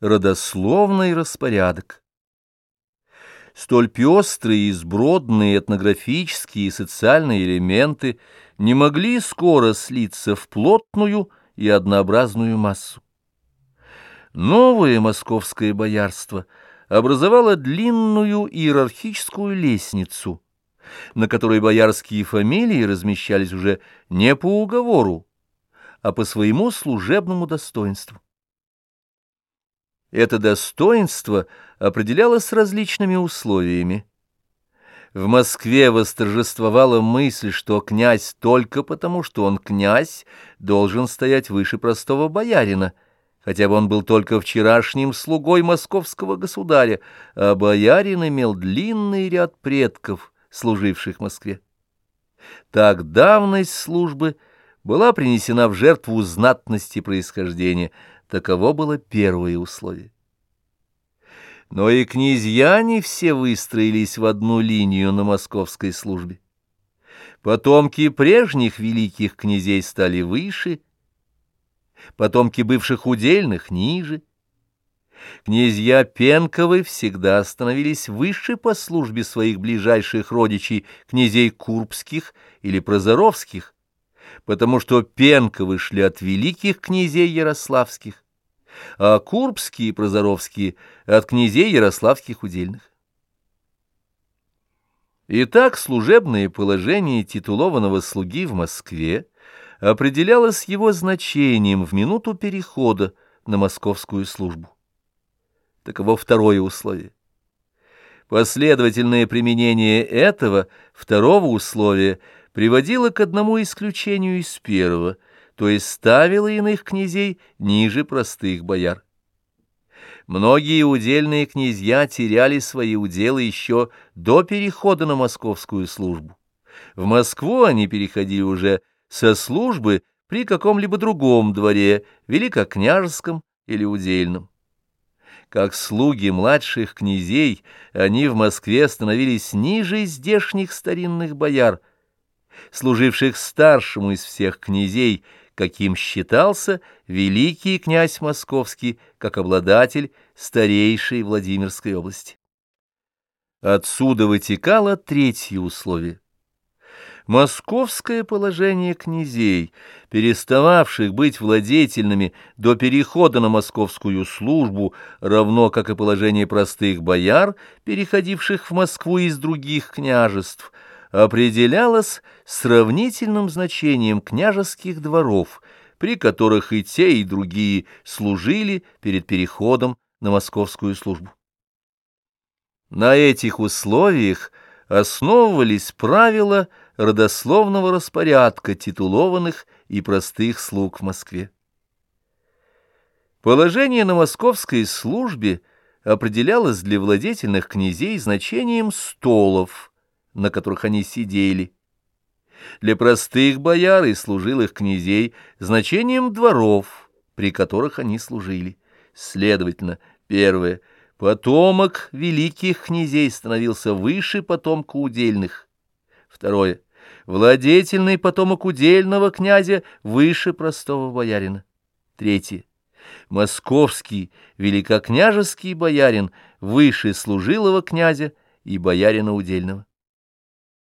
родословный распорядок. Столь пестрые и сбродные этнографические и социальные элементы не могли скоро слиться в плотную и однообразную массу. Новое московское боярство образовало длинную иерархическую лестницу, на которой боярские фамилии размещались уже не по уговору, а по своему служебному достоинству. Это достоинство определялось различными условиями. В Москве восторжествовала мысль, что князь только потому, что он князь, должен стоять выше простого боярина, хотя бы он был только вчерашним слугой московского государя, а боярин имел длинный ряд предков, служивших Москве. Так давность службы была принесена в жертву знатности происхождения – Таково было первое условие. Но и князья не все выстроились в одну линию на московской службе. Потомки прежних великих князей стали выше, потомки бывших удельных — ниже. Князья Пенковы всегда становились выше по службе своих ближайших родичей, князей Курбских или Прозоровских, потому что Пенковы шли от великих князей ярославских, а Курбские и Прозоровские — от князей ярославских удельных. Итак, служебное положение титулованного слуги в Москве определялось его значением в минуту перехода на московскую службу. Таково второе условие. Последовательное применение этого, второго условия — приводило к одному исключению из первого, то есть ставило иных князей ниже простых бояр. Многие удельные князья теряли свои уделы еще до перехода на московскую службу. В Москву они переходили уже со службы при каком-либо другом дворе, великокняжеском или удельном. Как слуги младших князей, они в Москве становились ниже здешних старинных бояр, служивших старшему из всех князей, каким считался великий князь Московский, как обладатель старейшей Владимирской области. Отсюда вытекало третье условие. Московское положение князей, перестававших быть владетельными до перехода на московскую службу, равно как и положение простых бояр, переходивших в Москву из других княжеств – определялось сравнительным значением княжеских дворов, при которых и те, и другие служили перед переходом на московскую службу. На этих условиях основывались правила родословного распорядка титулованных и простых слуг в Москве. Положение на московской службе определялось для владетельных князей значением столов – на которых они сидели. Для простых бояр и служилых князей значением дворов, при которых они служили. Следовательно, первое — потомок великих князей становился выше потомка удельных. Второе — владетельный потомок удельного князя выше простого боярина. Третье — московский великокняжеский боярин выше служилого князя и боярина удельного.